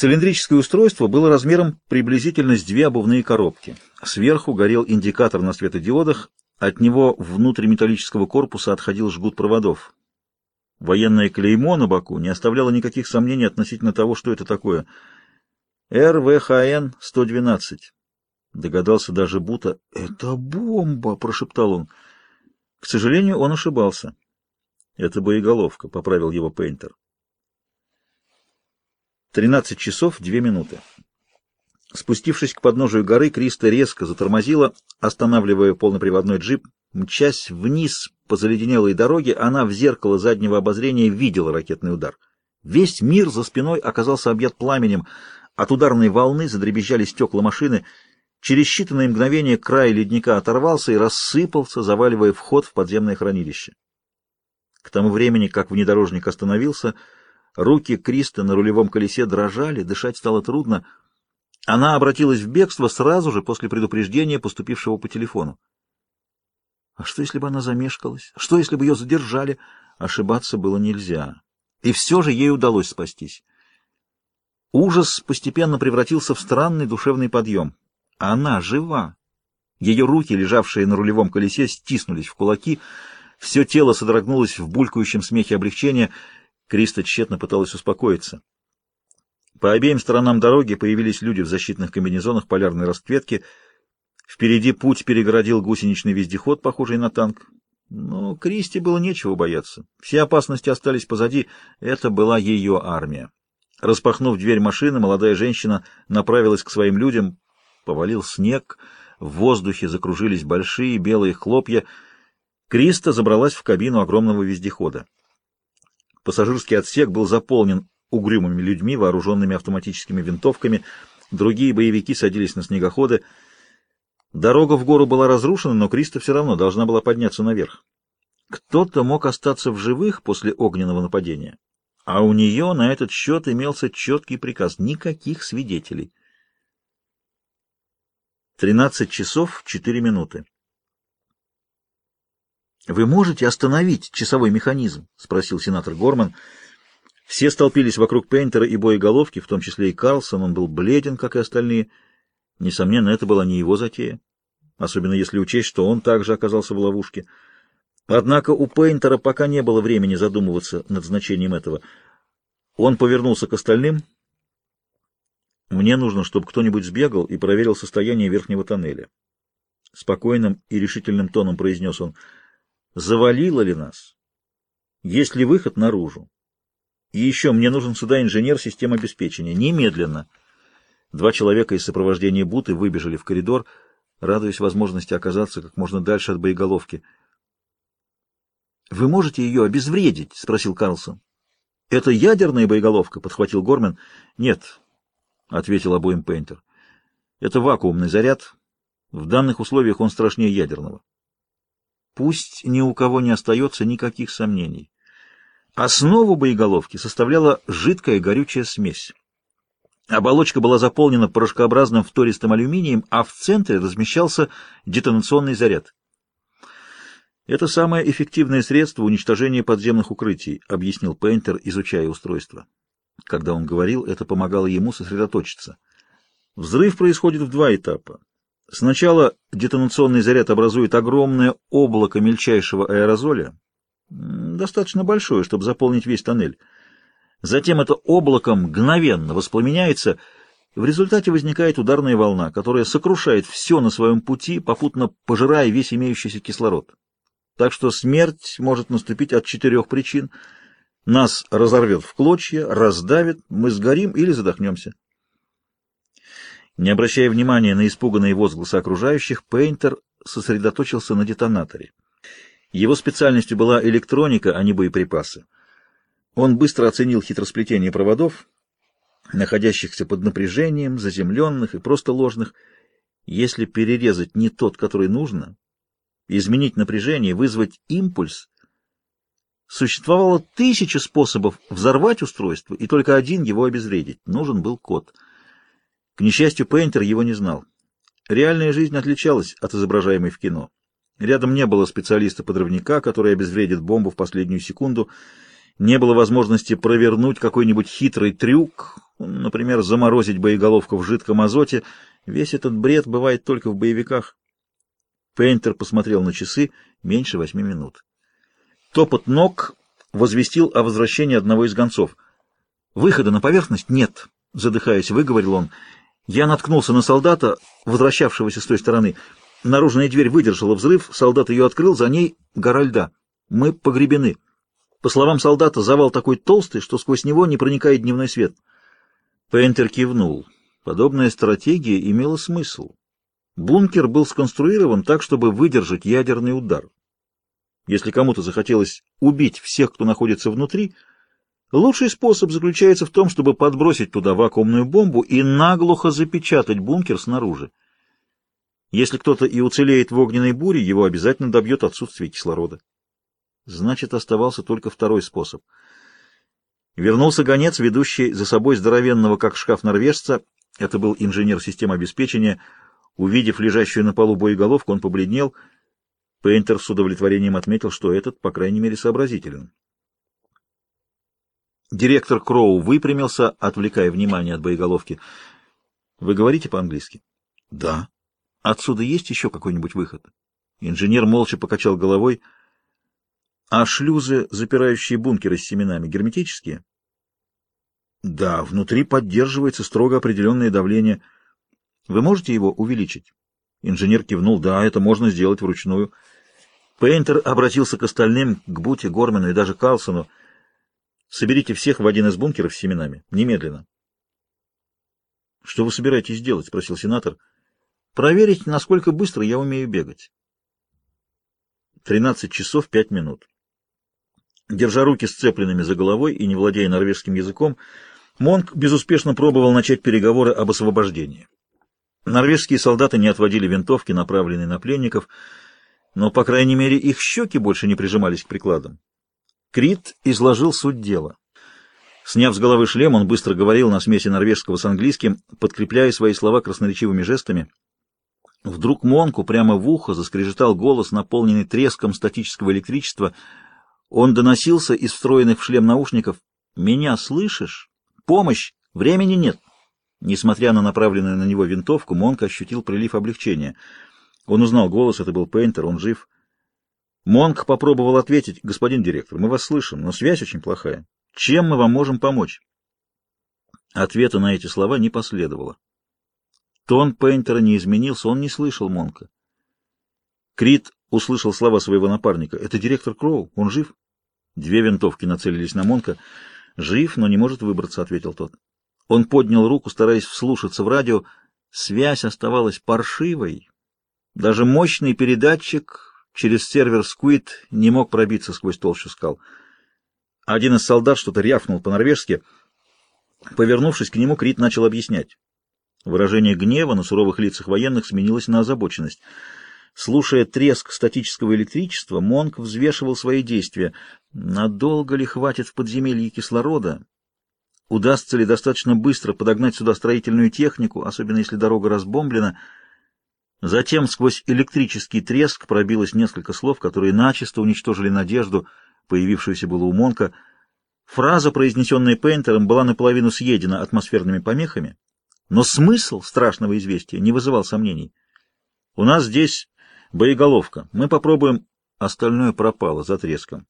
Цилиндрическое устройство было размером приблизительно с две обувные коробки. Сверху горел индикатор на светодиодах, от него внутрь металлического корпуса отходил жгут проводов. Военное клеймо на боку не оставляло никаких сомнений относительно того, что это такое. РВХН-112. Догадался даже Бута. «Это бомба!» — прошептал он. К сожалению, он ошибался. «Это боеголовка», — поправил его Пейнтер. Тринадцать часов две минуты. Спустившись к подножию горы, Криста резко затормозила, останавливая полноприводной джип. Мчась вниз по заледенелой дороге, она в зеркало заднего обозрения видела ракетный удар. Весь мир за спиной оказался объят пламенем. От ударной волны задребезжали стекла машины. Через считанные мгновения край ледника оторвался и рассыпался, заваливая вход в подземное хранилище. К тому времени, как внедорожник остановился, Руки Криста на рулевом колесе дрожали, дышать стало трудно. Она обратилась в бегство сразу же после предупреждения, поступившего по телефону. А что, если бы она замешкалась? Что, если бы ее задержали? Ошибаться было нельзя. И все же ей удалось спастись. Ужас постепенно превратился в странный душевный подъем. Она жива. Ее руки, лежавшие на рулевом колесе, стиснулись в кулаки. Все тело содрогнулось в булькающем смехе облегчения — Криста тщетно пыталась успокоиться. По обеим сторонам дороги появились люди в защитных комбинезонах полярной расцветки. Впереди путь перегородил гусеничный вездеход, похожий на танк. Но Кристи было нечего бояться. Все опасности остались позади. Это была ее армия. Распахнув дверь машины, молодая женщина направилась к своим людям. Повалил снег, в воздухе закружились большие белые хлопья. Криста забралась в кабину огромного вездехода. Пассажирский отсек был заполнен угрюмыми людьми, вооруженными автоматическими винтовками. Другие боевики садились на снегоходы. Дорога в гору была разрушена, но Криста все равно должна была подняться наверх. Кто-то мог остаться в живых после огненного нападения, а у нее на этот счет имелся четкий приказ — никаких свидетелей. Тринадцать часов четыре минуты. «Вы можете остановить часовой механизм?» — спросил сенатор Горман. Все столпились вокруг Пейнтера и боеголовки, в том числе и Карлсон. Он был бледен, как и остальные. Несомненно, это была не его затея, особенно если учесть, что он также оказался в ловушке. Однако у Пейнтера пока не было времени задумываться над значением этого. Он повернулся к остальным. «Мне нужно, чтобы кто-нибудь сбегал и проверил состояние верхнего тоннеля». Спокойным и решительным тоном произнес он — завалило ли нас? Есть ли выход наружу? И еще мне нужен сюда инженер систем обеспечения. Немедленно. Два человека из сопровождения Буты выбежали в коридор, радуясь возможности оказаться как можно дальше от боеголовки. «Вы можете ее обезвредить?» — спросил Карлсон. «Это ядерная боеголовка?» — подхватил Гормен. «Нет», — ответил обоим Пейнтер. «Это вакуумный заряд. В данных условиях он страшнее ядерного». Пусть ни у кого не остается никаких сомнений. Основу боеголовки составляла жидкая горючая смесь. Оболочка была заполнена порошкообразным втористым алюминием, а в центре размещался детонационный заряд. «Это самое эффективное средство уничтожения подземных укрытий», — объяснил Пейнтер, изучая устройство. Когда он говорил, это помогало ему сосредоточиться. Взрыв происходит в два этапа. Сначала детонационный заряд образует огромное облако мельчайшего аэрозоля, достаточно большое, чтобы заполнить весь тоннель. Затем это облако мгновенно воспламеняется, в результате возникает ударная волна, которая сокрушает все на своем пути, попутно пожирая весь имеющийся кислород. Так что смерть может наступить от четырех причин. Нас разорвет в клочья, раздавит, мы сгорим или задохнемся. Не обращая внимания на испуганные возгласы окружающих, Пейнтер сосредоточился на детонаторе. Его специальностью была электроника, а не боеприпасы. Он быстро оценил хитросплетение проводов, находящихся под напряжением, заземленных и просто ложных. Если перерезать не тот, который нужно, изменить напряжение, вызвать импульс, существовало тысячи способов взорвать устройство, и только один его обезвредить. Нужен был код — к несчастью, Пейнтер его не знал. Реальная жизнь отличалась от изображаемой в кино. Рядом не было специалиста-подрывника, который обезвредит бомбу в последнюю секунду. Не было возможности провернуть какой-нибудь хитрый трюк, например, заморозить боеголовку в жидком азоте. Весь этот бред бывает только в боевиках. Пейнтер посмотрел на часы меньше восьми минут. Топот ног возвестил о возвращении одного из гонцов. «Выхода на поверхность нет», — задыхаясь, выговорил он. «Я наткнулся на солдата, возвращавшегося с той стороны. Наружная дверь выдержала взрыв, солдат ее открыл, за ней гора льда. Мы погребены». По словам солдата, завал такой толстый, что сквозь него не проникает дневной свет. Пейнтер кивнул. Подобная стратегия имела смысл. Бункер был сконструирован так, чтобы выдержать ядерный удар. Если кому-то захотелось убить всех, кто находится внутри, лучший способ заключается в том, чтобы подбросить туда вакуумную бомбу и наглухо запечатать бункер снаружи. Если кто-то и уцелеет в огненной буре, его обязательно добьет отсутствие кислорода. Значит, оставался только второй способ. Вернулся гонец, ведущий за собой здоровенного, как шкаф норвежца. Это был инженер системы обеспечения. Увидев лежащую на полу боеголовку, он побледнел. Пейнтер с удовлетворением отметил, что этот, по крайней мере, сообразителен. Директор Кроу выпрямился, отвлекая внимание от боеголовки. «Вы говорите по-английски?» «Да». «Отсюда есть еще какой-нибудь выход?» Инженер молча покачал головой. А шлюзы, запирающие бункеры с семенами, герметические? Да, внутри поддерживается строго определенное давление. Вы можете его увеличить? Инженер кивнул. Да, это можно сделать вручную. Пейнтер обратился к остальным, к Буте, Гормену и даже Карлсону. Соберите всех в один из бункеров с семенами. Немедленно. Что вы собираетесь делать? Спросил сенатор. Проверить, насколько быстро я умею бегать. Тринадцать часов пять минут. Держа руки сцепленными за головой и не владея норвежским языком, Монк безуспешно пробовал начать переговоры об освобождении. Норвежские солдаты не отводили винтовки, направленные на пленников, но, по крайней мере, их щеки больше не прижимались к прикладам. Крит изложил суть дела. Сняв с головы шлем, он быстро говорил на смеси норвежского с английским, подкрепляя свои слова красноречивыми жестами. Вдруг Монку прямо в ухо заскрежетал голос, наполненный треском статического электричества — он доносился из встроенных в шлем наушников. «Меня слышишь? Помощь! Времени нет!» Несмотря на направленную на него винтовку, Монк ощутил прилив облегчения. Он узнал голос, это был Пейнтер, он жив. Монк попробовал ответить, «Господин директор, мы вас слышим, но связь очень плохая. Чем мы вам можем помочь?» Ответа на эти слова не последовало. Тон Пейнтера не изменился, он не слышал Монка. Крит услышал слова своего напарника. «Это директор Кроу, он жив?» Две винтовки нацелились на Монка. «Жив, но не может выбраться», — ответил тот. Он поднял руку, стараясь вслушаться в радио. Связь оставалась паршивой. Даже мощный передатчик через сервер Сквит не мог пробиться сквозь толщу скал. Один из солдат что-то рявкнул по-норвежски. Повернувшись к нему, Крит начал объяснять. Выражение гнева на суровых лицах военных сменилось на озабоченность. Слушая треск статического электричества, Монк взвешивал свои действия. Надолго ли хватит в подземелье кислорода? Удастся ли достаточно быстро подогнать сюда строительную технику, особенно если дорога разбомблена? Затем сквозь электрический треск пробилось несколько слов, которые начисто уничтожили надежду, появившуюся было у Монка. Фраза, произнесенная Пейнтером, была наполовину съедена атмосферными помехами, но смысл страшного известия не вызывал сомнений. «У нас здесь боеголовка. Мы попробуем...» Остальное пропало за треском.